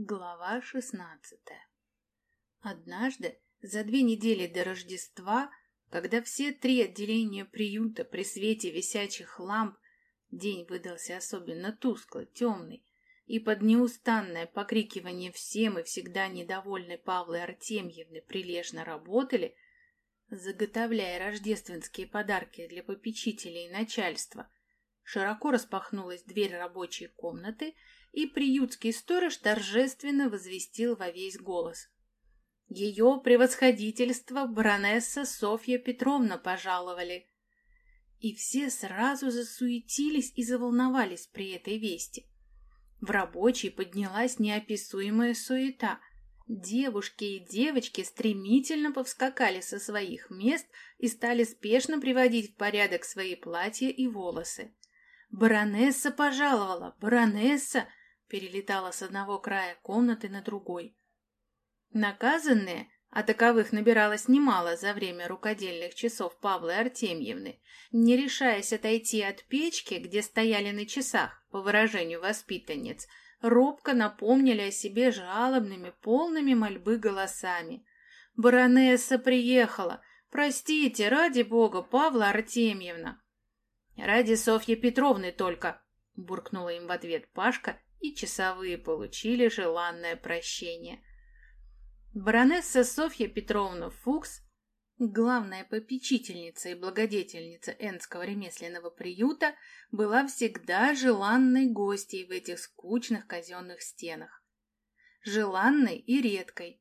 Глава шестнадцатая. Однажды, за две недели до Рождества, когда все три отделения приюта при свете висячих ламп, день выдался особенно тускло, темный, и под неустанное покрикивание всем и всегда недовольной Павлы Артемьевны прилежно работали, заготовляя рождественские подарки для попечителей и начальства, широко распахнулась дверь рабочей комнаты, и приютский сторож торжественно возвестил во весь голос. Ее превосходительство баронесса Софья Петровна пожаловали. И все сразу засуетились и заволновались при этой вести. В рабочей поднялась неописуемая суета. Девушки и девочки стремительно повскакали со своих мест и стали спешно приводить в порядок свои платья и волосы. «Баронесса пожаловала! Баронесса!» перелетала с одного края комнаты на другой. Наказанные, а таковых набиралось немало за время рукодельных часов Павлы Артемьевны, не решаясь отойти от печки, где стояли на часах, по выражению воспитанниц, робко напомнили о себе жалобными, полными мольбы голосами. «Баронесса приехала! Простите, ради бога, Павла Артемьевна!» «Ради Софьи Петровны только!» — буркнула им в ответ Пашка и часовые получили желанное прощение. Баронесса Софья Петровна Фукс, главная попечительница и благодетельница Энского ремесленного приюта, была всегда желанной гостьей в этих скучных казенных стенах. Желанной и редкой.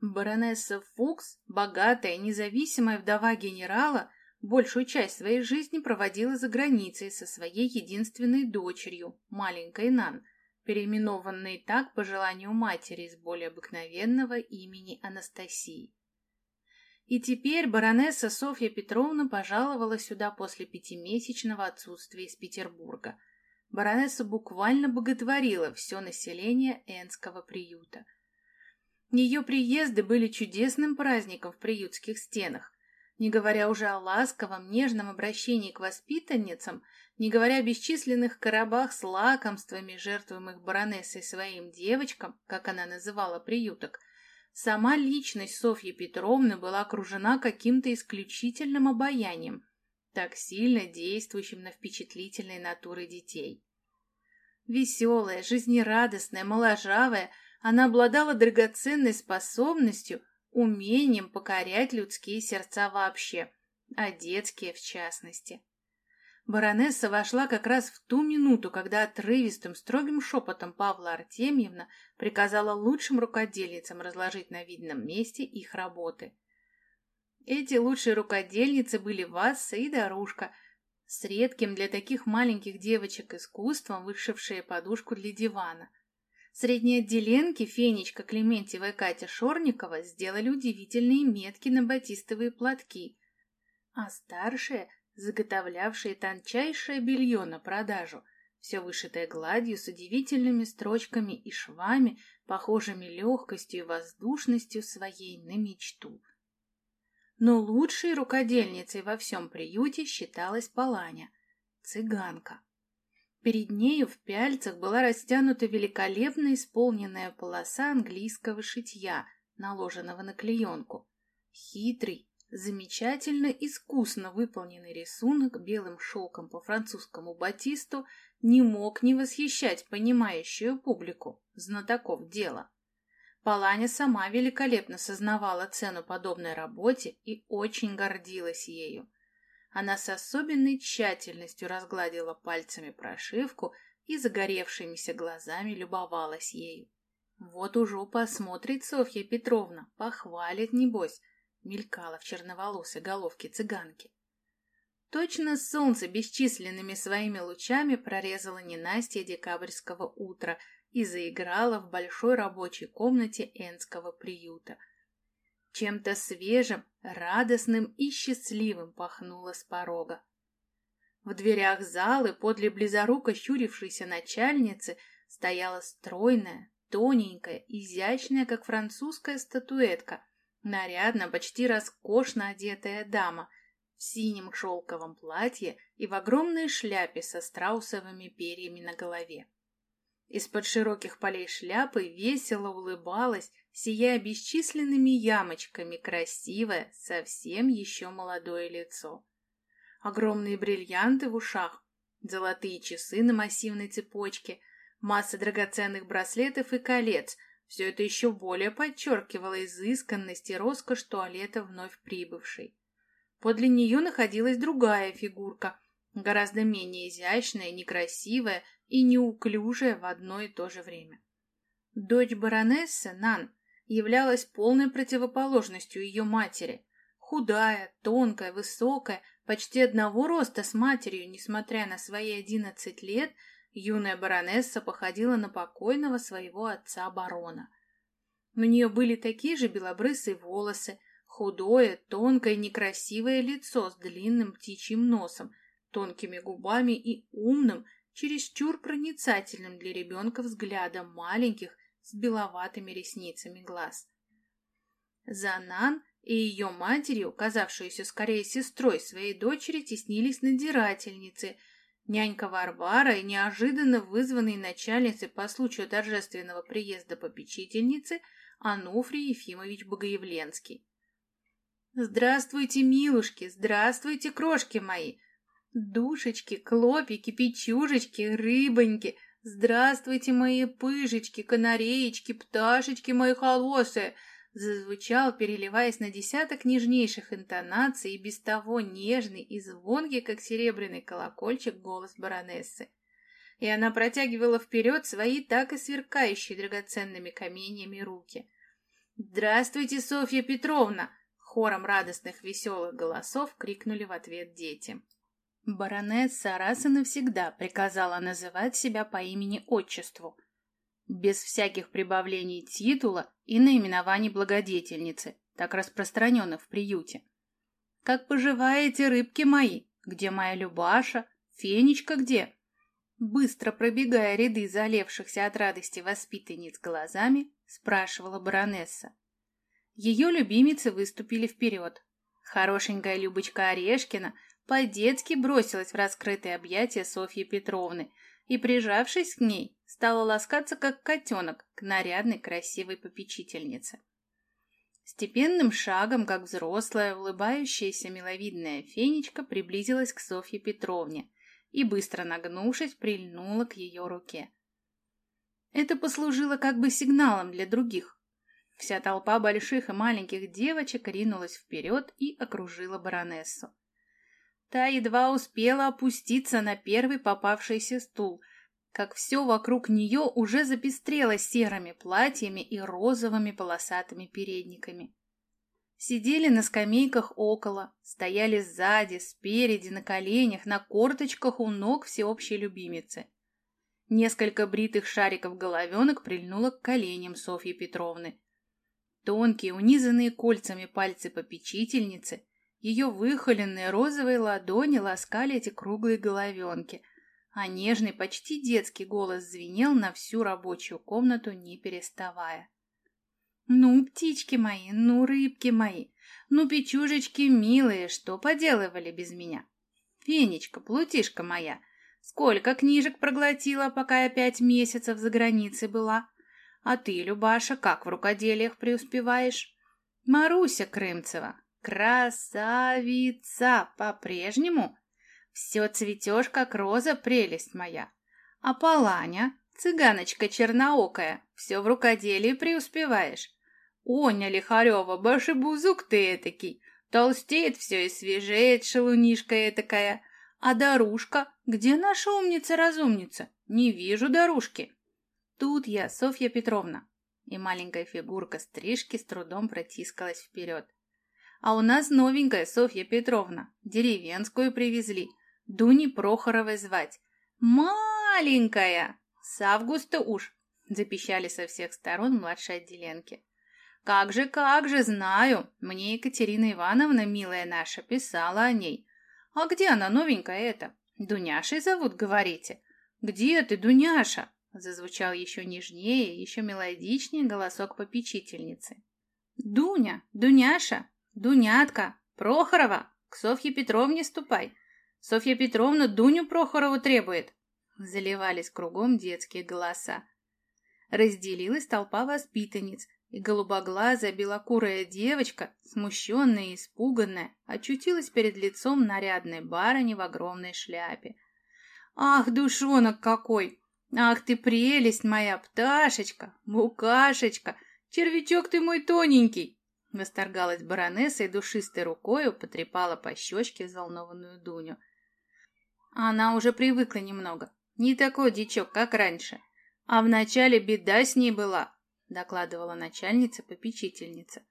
Баронесса Фукс, богатая, независимая вдова генерала, большую часть своей жизни проводила за границей со своей единственной дочерью, маленькой Нан, переименованной так по желанию матери из более обыкновенного имени Анастасии. И теперь баронесса Софья Петровна пожаловала сюда после пятимесячного отсутствия из Петербурга. Баронесса буквально боготворила все население Энского приюта. Ее приезды были чудесным праздником в приютских стенах, не говоря уже о ласковом, нежном обращении к воспитанницам, не говоря о бесчисленных коробах с лакомствами, жертвуемых баронессой своим девочкам, как она называла приюток, сама личность Софьи Петровны была окружена каким-то исключительным обаянием, так сильно действующим на впечатлительной натуры детей. Веселая, жизнерадостная, моложавая, она обладала драгоценной способностью умением покорять людские сердца вообще, а детские в частности. Баронесса вошла как раз в ту минуту, когда отрывистым, строгим шепотом Павла Артемьевна приказала лучшим рукодельницам разложить на видном месте их работы. Эти лучшие рукодельницы были Васса и Дорушка, с редким для таких маленьких девочек искусством вышившие подушку для дивана. Средние отделенки Фенечка Клементьева и Катя Шорникова сделали удивительные метки на батистовые платки, а старшие, заготовлявшие тончайшее белье на продажу, все вышитое гладью с удивительными строчками и швами, похожими легкостью и воздушностью своей на мечту. Но лучшей рукодельницей во всем приюте считалась Паланя, цыганка. Перед нею в пяльцах была растянута великолепно исполненная полоса английского шитья, наложенного на клеенку. Хитрый, замечательно искусно выполненный рисунок белым шелком по французскому батисту не мог не восхищать понимающую публику, знатоков дела. Паланя сама великолепно сознавала цену подобной работе и очень гордилась ею. Она с особенной тщательностью разгладила пальцами прошивку и загоревшимися глазами любовалась ею. Вот уже посмотрит Софья Петровна, похвалит, небось, мелькала в черноволосой головке цыганки. Точно солнце бесчисленными своими лучами прорезало ненастье декабрьского утра и заиграло в большой рабочей комнате Энского приюта. Чем-то свежим, радостным и счастливым пахнуло с порога. В дверях залы подле близоруко щурившейся начальницы стояла стройная, тоненькая, изящная, как французская статуэтка, нарядно, почти роскошно одетая дама в синем шелковом платье и в огромной шляпе со страусовыми перьями на голове. Из-под широких полей шляпы весело улыбалась, сияя бесчисленными ямочками, красивое, совсем еще молодое лицо. Огромные бриллианты в ушах, золотые часы на массивной цепочке, масса драгоценных браслетов и колец — все это еще более подчеркивало изысканность и роскошь туалета вновь прибывшей. Подле нее находилась другая фигурка, гораздо менее изящная, некрасивая и неуклюжая в одно и то же время. Дочь баронессы, Нан, являлась полной противоположностью ее матери. Худая, тонкая, высокая, почти одного роста с матерью, несмотря на свои одиннадцать лет, юная баронесса походила на покойного своего отца-барона. У нее были такие же белобрысые волосы, худое, тонкое, некрасивое лицо с длинным птичьим носом, тонкими губами и умным, чересчур проницательным для ребенка взглядом маленьких с беловатыми ресницами глаз. Занан и ее матерью, казавшуюся скорее сестрой своей дочери, теснились надирательницы, нянька Варвара и неожиданно вызванные начальницей по случаю торжественного приезда попечительницы Ануфрий Ефимович Богоявленский. «Здравствуйте, милушки! Здравствуйте, крошки мои! Душечки, клопики, печужечки, рыбоньки! Здравствуйте, мои пыжечки, канареечки, пташечки мои холосые!» Зазвучал, переливаясь на десяток нежнейших интонаций и без того нежный и звонкий, как серебряный колокольчик, голос баронессы. И она протягивала вперед свои так и сверкающие драгоценными каменьями руки. «Здравствуйте, Софья Петровна!» Хором радостных веселых голосов крикнули в ответ дети. Баронесса раз и навсегда приказала называть себя по имени-отчеству, без всяких прибавлений титула и наименований благодетельницы, так распространенных в приюте. «Как поживаете, рыбки мои? Где моя Любаша? Фенечка где?» Быстро пробегая ряды залившихся от радости воспитанниц глазами, спрашивала баронесса. Ее любимицы выступили вперед. Хорошенькая Любочка Орешкина по-детски бросилась в раскрытые объятия Софьи Петровны и, прижавшись к ней, стала ласкаться, как котенок, к нарядной красивой попечительнице. Степенным шагом, как взрослая, улыбающаяся миловидная фенечка приблизилась к Софье Петровне и, быстро нагнувшись, прильнула к ее руке. Это послужило как бы сигналом для других, Вся толпа больших и маленьких девочек ринулась вперед и окружила баронессу. Та едва успела опуститься на первый попавшийся стул, как все вокруг нее уже запестрело серыми платьями и розовыми полосатыми передниками. Сидели на скамейках около, стояли сзади, спереди, на коленях, на корточках у ног всеобщей любимицы. Несколько бритых шариков головенок прильнуло к коленям Софьи Петровны. Тонкие, унизанные кольцами пальцы попечительницы, ее выхоленные розовые ладони ласкали эти круглые головенки, а нежный, почти детский голос звенел на всю рабочую комнату, не переставая. «Ну, птички мои, ну, рыбки мои, ну, печужечки милые, что поделывали без меня? Фенечка, плутишка моя, сколько книжек проглотила, пока я пять месяцев за границей была?» А ты, Любаша, как в рукоделиях преуспеваешь? Маруся Крымцева, красавица по-прежнему. Все цветешь, как роза, прелесть моя. А Паланя, цыганочка черноокая, все в рукоделии преуспеваешь. Оня Лихарева, башибузук ты этакий, толстеет все и свежеет, шалунишка этакая. А Дарушка, где наша умница-разумница? Не вижу Дарушки. Тут я, Софья Петровна. И маленькая фигурка стрижки с трудом протискалась вперед. А у нас новенькая Софья Петровна. Деревенскую привезли. Дуни Прохоровой звать. Маленькая! С августа уж. Запищали со всех сторон младшие отделенки. Как же, как же, знаю. Мне Екатерина Ивановна, милая наша, писала о ней. А где она новенькая эта? Дуняшей зовут, говорите? Где ты, Дуняша? Зазвучал еще нежнее, еще мелодичнее голосок попечительницы. «Дуня! Дуняша! Дунятка! Прохорова! К Софье Петровне ступай! Софья Петровна Дуню Прохорову требует!» Заливались кругом детские голоса. Разделилась толпа воспитанниц, и голубоглазая белокурая девочка, смущенная и испуганная, очутилась перед лицом нарядной барыни в огромной шляпе. «Ах, душонок какой! Ах ты прелесть моя, пташечка, букашечка! Червячок ты мой тоненький!» Восторгалась баронесса и душистой рукою потрепала по щечке взволнованную Дуню. Она уже привыкла немного. Не такой дичок, как раньше. А вначале беда с ней была, докладывала начальница-попечительница.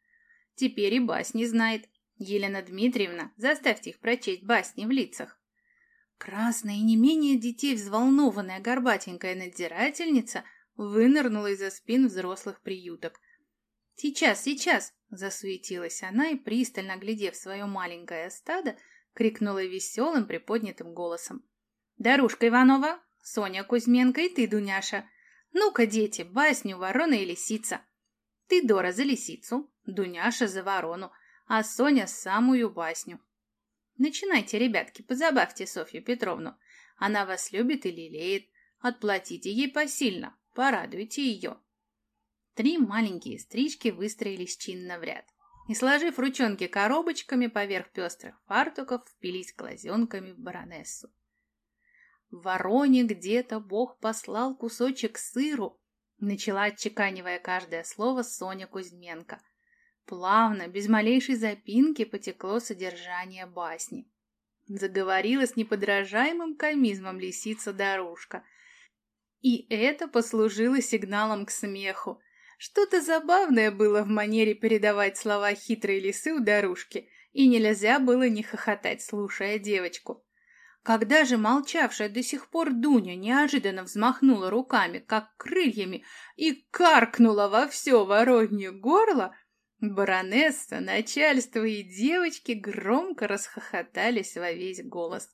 Теперь и басни знает. Елена Дмитриевна, заставьте их прочесть басни в лицах. Красная и не менее детей взволнованная горбатенькая надзирательница вынырнула из-за спин взрослых приюток. «Сейчас, сейчас!» — засуетилась она и, пристально глядев свое маленькое стадо, крикнула веселым приподнятым голосом. «Дарушка Иванова, Соня Кузьменко и ты, Дуняша, ну-ка, дети, басню «Ворона и лисица». Ты, Дора, за лисицу, Дуняша за ворону, а Соня самую басню. Начинайте, ребятки, позабавьте Софью Петровну. Она вас любит и лелеет. Отплатите ей посильно, порадуйте ее. Три маленькие стрички выстроились чинно в ряд и, сложив ручонки коробочками поверх пестрых фартуков, впились глазенками в баронессу. Вороне где-то Бог послал кусочек сыру, начала отчеканивая каждое слово Соня Кузьменко. Плавно, без малейшей запинки потекло содержание басни. Заговорила с неподражаемым комизмом лисица-дорожка. И это послужило сигналом к смеху. Что-то забавное было в манере передавать слова хитрой лисы у дорожки, и нельзя было не хохотать, слушая девочку. Когда же молчавшая до сих пор Дуня неожиданно взмахнула руками, как крыльями, и каркнула во все воронье горло, баронесса, начальство и девочки громко расхохотались во весь голос.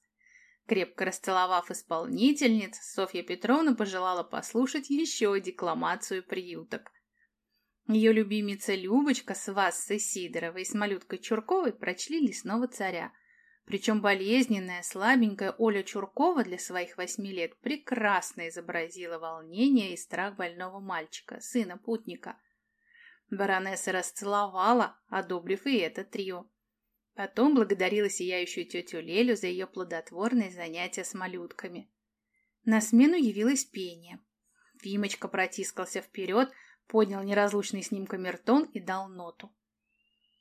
Крепко расцеловав исполнительниц, Софья Петровна пожелала послушать еще декламацию приюток. Ее любимица Любочка с Вассой Сидоровой и с малюткой Чурковой прочли «Лесного царя», причем болезненная, слабенькая Оля Чуркова для своих восьми лет прекрасно изобразила волнение и страх больного мальчика, сына путника. Баронесса расцеловала, одобрив и это трио. Потом благодарила сияющую тетю Лелю за ее плодотворные занятия с малютками. На смену явилось пение. Фимочка протискался вперед, поднял неразлучный с ним камертон и дал ноту.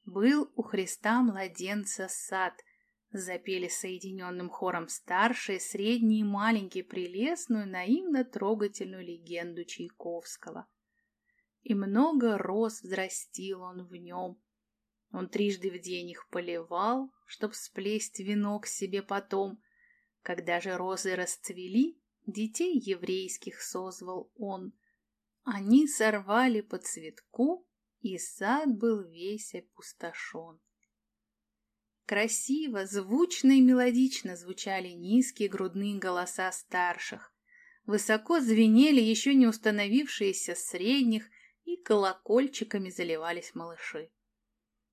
Был у Христа младенца сад — Запели соединенным хором старшие, средние и маленькие прелестную, наивно-трогательную легенду Чайковского. И много роз взрастил он в нем. Он трижды в день их поливал, чтоб сплесть венок себе потом. Когда же розы расцвели, детей еврейских созвал он. Они сорвали по цветку, и сад был весь опустошен. Красиво, звучно и мелодично звучали низкие грудные голоса старших. Высоко звенели еще не установившиеся средних, и колокольчиками заливались малыши.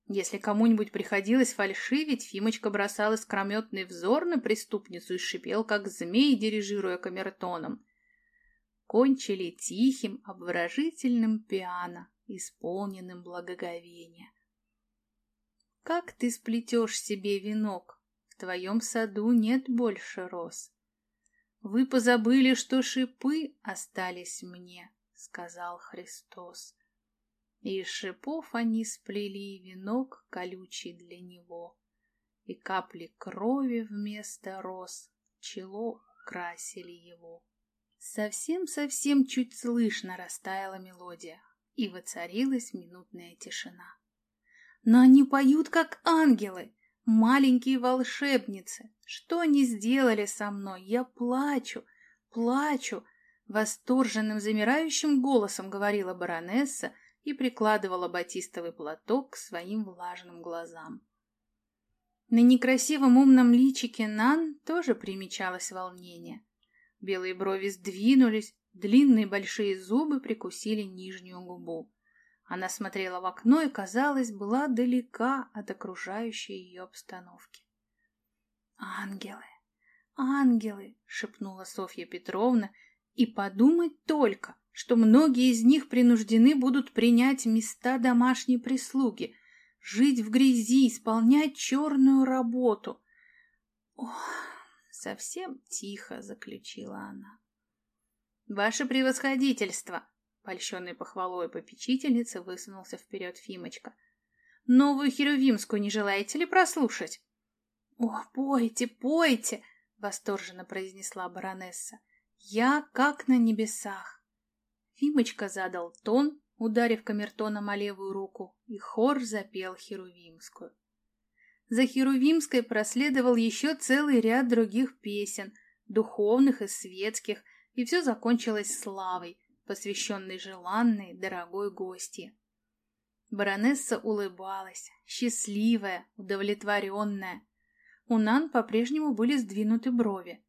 Если кому-нибудь приходилось фальшивить, Фимочка бросал искрометный взор на преступницу и шипел, как змей, дирижируя камертоном. Кончили тихим, обворожительным пиано, исполненным благоговения. Как ты сплетешь себе венок? В твоем саду нет больше роз. Вы позабыли, что шипы остались мне, сказал Христос. Из шипов они сплели венок колючий для него, и капли крови вместо роз чело украсили его. Совсем-совсем чуть слышно растаяла мелодия, и воцарилась минутная тишина. Но они поют, как ангелы, маленькие волшебницы. Что они сделали со мной? Я плачу, плачу. Восторженным, замирающим голосом говорила баронесса и прикладывала батистовый платок к своим влажным глазам. На некрасивом умном личике Нан тоже примечалось волнение. Белые брови сдвинулись, длинные большие зубы прикусили нижнюю губу. Она смотрела в окно и, казалось, была далека от окружающей ее обстановки. «Ангелы! ангелы!» — шепнула Софья Петровна. «И подумать только, что многие из них принуждены будут принять места домашней прислуги, жить в грязи, исполнять черную работу». «Ох, совсем тихо», — заключила она. «Ваше превосходительство!» — польщенный похвалой попечительницы высунулся вперед Фимочка. «Новую Херувимскую не желаете ли прослушать?» «О, пойте, пойте!» — восторженно произнесла баронесса. «Я как на небесах!» Фимочка задал тон, ударив камертоном о левую руку, и хор запел Херувимскую. За Херувимской проследовал еще целый ряд других песен, духовных и светских, и все закончилось славой, посвященной желанной, дорогой гости. Баронесса улыбалась, счастливая, удовлетворенная. У Нан по-прежнему были сдвинуты брови.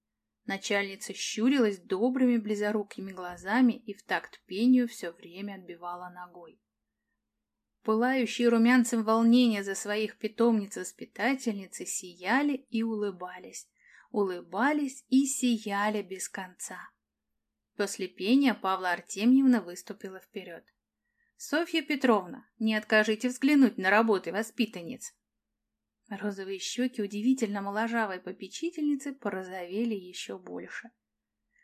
Начальница щурилась добрыми близорукими глазами и в такт пению все время отбивала ногой. Пылающие румянцем волнения за своих питомниц-воспитательницы сияли и улыбались, улыбались и сияли без конца. После пения Павла Артемьевна выступила вперед. «Софья Петровна, не откажите взглянуть на работы воспитанниц!» Розовые щеки удивительно моложавой попечительницы порозовели еще больше.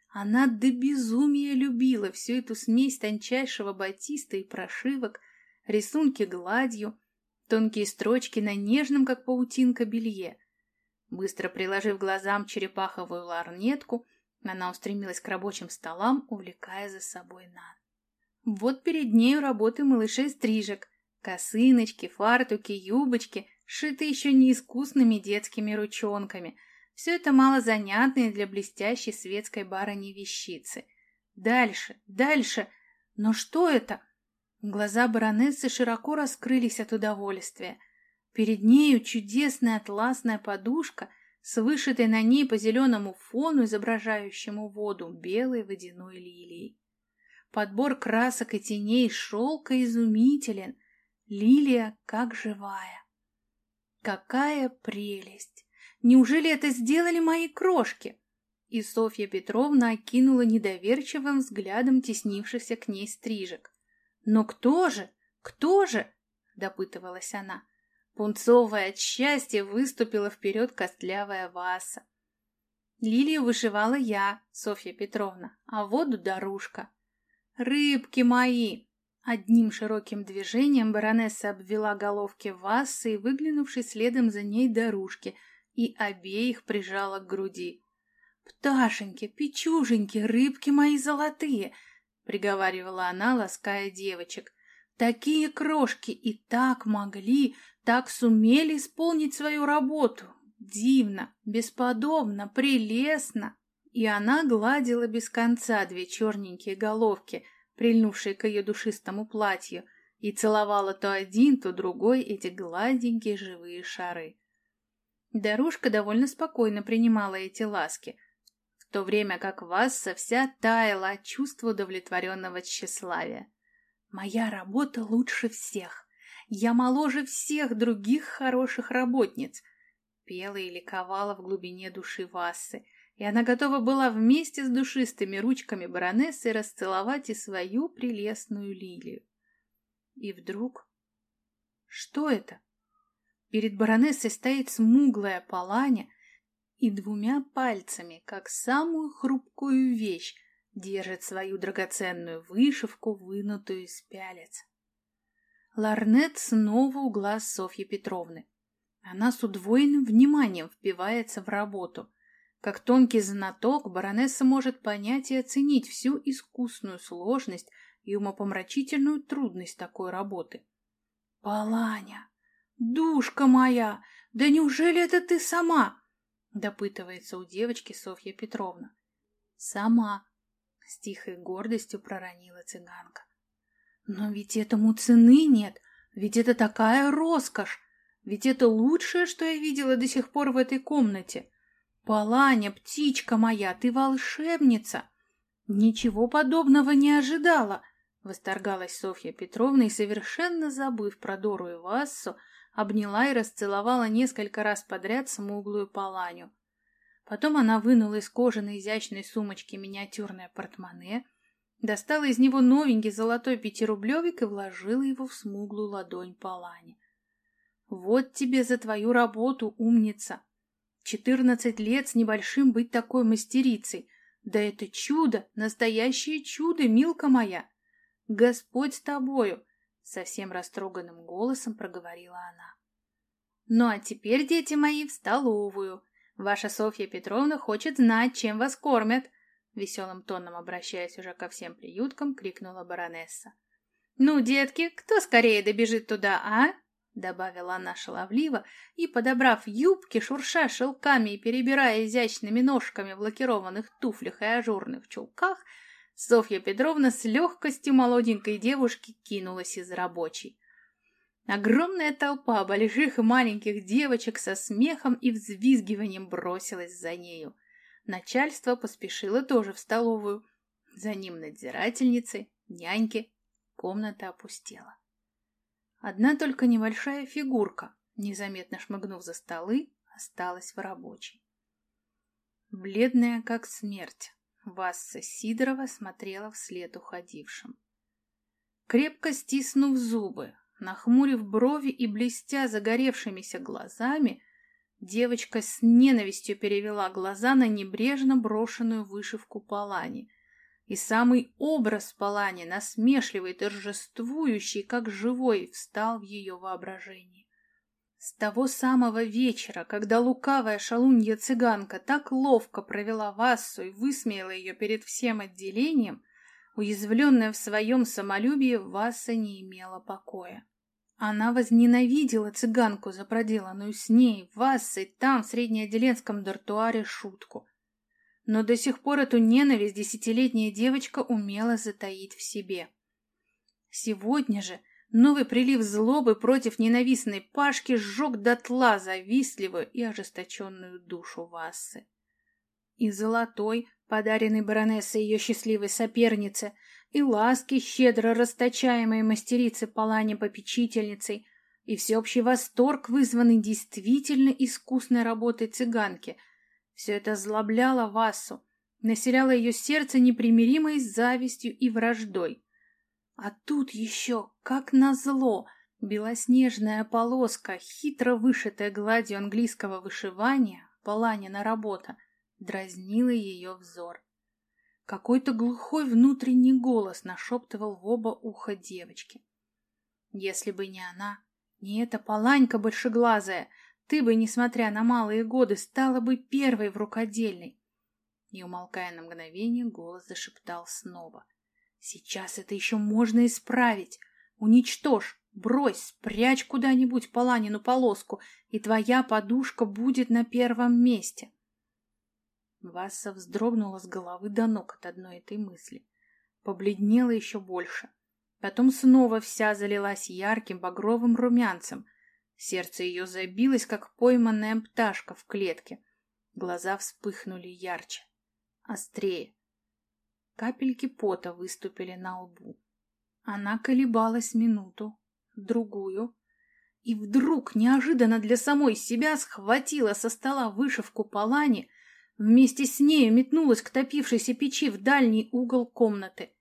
Она до безумия любила всю эту смесь тончайшего батиста и прошивок, рисунки гладью, тонкие строчки на нежном, как паутинка, белье. Быстро приложив глазам черепаховую ларнетку, она устремилась к рабочим столам, увлекая за собой Нан. Вот перед нею работы малышей-стрижек, косыночки, фартуки, юбочки, сшитые еще неискусными детскими ручонками. Все это малозанятные для блестящей светской барыни вещицы. Дальше, дальше. Но что это? Глаза баронессы широко раскрылись от удовольствия. Перед нею чудесная атласная подушка с вышитой на ней по зеленому фону, изображающему воду, белой водяной лилией. Подбор красок и теней шелка изумителен, лилия как живая. Какая прелесть! Неужели это сделали мои крошки? И Софья Петровна окинула недоверчивым взглядом теснившихся к ней стрижек. «Но кто же? Кто же?» — допытывалась она. Пунцовая от счастья выступила вперед костлявая Васа. Лилию вышивала я, Софья Петровна, а воду Дарушка. «Рыбки мои!» Одним широким движением баронесса обвела головки Вассы и, выглянувшей следом за ней Дарушки, и обеих прижала к груди. «Пташеньки, печуженьки, рыбки мои золотые!» — приговаривала она, лаская девочек. «Такие крошки и так могли, так сумели исполнить свою работу. Дивно, бесподобно, прелестно!» И она гладила без конца две черненькие головки, прильнувшие к ее душистому платью, и целовала то один, то другой эти гладенькие живые шары. Дарушка довольно спокойно принимала эти ласки, то время как Васса вся таяла от чувства удовлетворенного тщеславия. «Моя работа лучше всех. Я моложе всех других хороших работниц», — пела и ликовала в глубине души Вассы, и она готова была вместе с душистыми ручками баронессы расцеловать и свою прелестную лилию. И вдруг... Что это? Перед баронессой стоит смуглая паланя и двумя пальцами, как самую хрупкую вещь, держит свою драгоценную вышивку, вынутую из пялец. Ларнет снова у глаз Софьи Петровны. Она с удвоенным вниманием впивается в работу. Как тонкий знаток, баронесса может понять и оценить всю искусную сложность и умопомрачительную трудность такой работы. «Паланя! Душка моя! Да неужели это ты сама?» Допытывается у девочки Софья Петровна. «Сама!» — с тихой гордостью проронила цыганка. «Но ведь этому цены нет, ведь это такая роскошь, ведь это лучшее, что я видела до сих пор в этой комнате. «Паланя, птичка моя, ты волшебница!» «Ничего подобного не ожидала!» — восторгалась Софья Петровна и, совершенно забыв про Дору и Вассу, обняла и расцеловала несколько раз подряд смуглую Паланю. Потом она вынула из кожаной изящной сумочки миниатюрное портмоне, достала из него новенький золотой пятирублевик и вложила его в смуглую ладонь Палани. «Вот тебе за твою работу, умница! Четырнадцать лет с небольшим быть такой мастерицей! Да это чудо, настоящее чудо, милка моя! Господь с тобою!» Совсем растроганным голосом проговорила она. «Ну а теперь, дети мои, в столовую!» Ваша Софья Петровна хочет знать, чем вас кормят!» Веселым тоном, обращаясь уже ко всем приюткам, крикнула баронесса. «Ну, детки, кто скорее добежит туда, а?» Добавила она шаловливо и, подобрав юбки, шурша шелками и перебирая изящными ножками в лакированных туфлях и ажурных чулках, Софья Петровна с легкостью молоденькой девушки кинулась из рабочей. Огромная толпа больших и маленьких девочек со смехом и взвизгиванием бросилась за нею. Начальство поспешило тоже в столовую. За ним надзирательницы, няньки. Комната опустела. Одна только небольшая фигурка, незаметно шмыгнув за столы, осталась в рабочей. Бледная, как смерть, Васса Сидорова смотрела вслед уходившим. Крепко стиснув зубы, Нахмурив брови и блестя загоревшимися глазами, девочка с ненавистью перевела глаза на небрежно брошенную вышивку Палани. И самый образ Палани, насмешливый, торжествующий, как живой, встал в ее воображении. С того самого вечера, когда лукавая шалунья-цыганка так ловко провела Вассу и высмеяла ее перед всем отделением, Уязвленная в своем самолюбии, Васа не имела покоя. Она возненавидела цыганку за проделанную с ней, Вассой, там, в среднеотделенском дартуаре, шутку. Но до сих пор эту ненависть десятилетняя девочка умела затаить в себе. Сегодня же новый прилив злобы против ненавистной Пашки сжег дотла завистливую и ожесточенную душу Вассы. И золотой, подаренный баронессой ее счастливой сопернице, и ласки, щедро расточаемые мастерицы Палане попечительницей, и всеобщий восторг, вызванный действительно искусной работой цыганки. Все это злобляло Васу, населяло ее сердце непримиримой завистью и враждой. А тут еще, как назло, белоснежная полоска, хитро вышитая гладью английского вышивания, Паланина работа, дразнила ее взор. Какой-то глухой внутренний голос нашептывал в оба уха девочки. Если бы не она, не эта поланька большеглазая, ты бы, несмотря на малые годы, стала бы первой в рукодельной. И, умолкая на мгновение, голос зашептал снова. Сейчас это еще можно исправить. Уничтожь, брось, спрячь куда-нибудь Паланину полоску, и твоя подушка будет на первом месте. Васса вздрогнула с головы до ног от одной этой мысли. Побледнела еще больше. Потом снова вся залилась ярким багровым румянцем. Сердце ее забилось, как пойманная пташка в клетке. Глаза вспыхнули ярче, острее. Капельки пота выступили на лбу. Она колебалась минуту, другую, и вдруг, неожиданно для самой себя, схватила со стола вышивку Палани Вместе с нею метнулась к топившейся печи в дальний угол комнаты.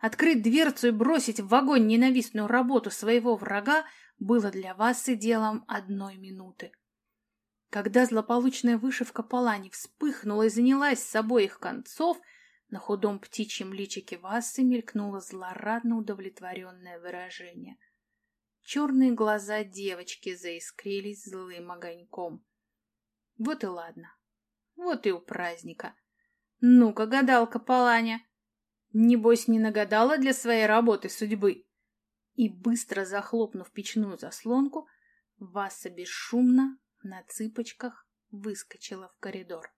Открыть дверцу и бросить в огонь ненавистную работу своего врага было для вас и делом одной минуты. Когда злополучная вышивка Палани вспыхнула и занялась с обоих концов, на худом птичьем личике Васы мелькнуло злорадно удовлетворенное выражение. Черные глаза девочки заискрились злым огоньком. Вот и ладно. Вот и у праздника. Ну-ка, гадалка Паланя, небось не нагадала для своей работы судьбы? И быстро захлопнув печную заслонку, Васа бесшумно на цыпочках выскочила в коридор.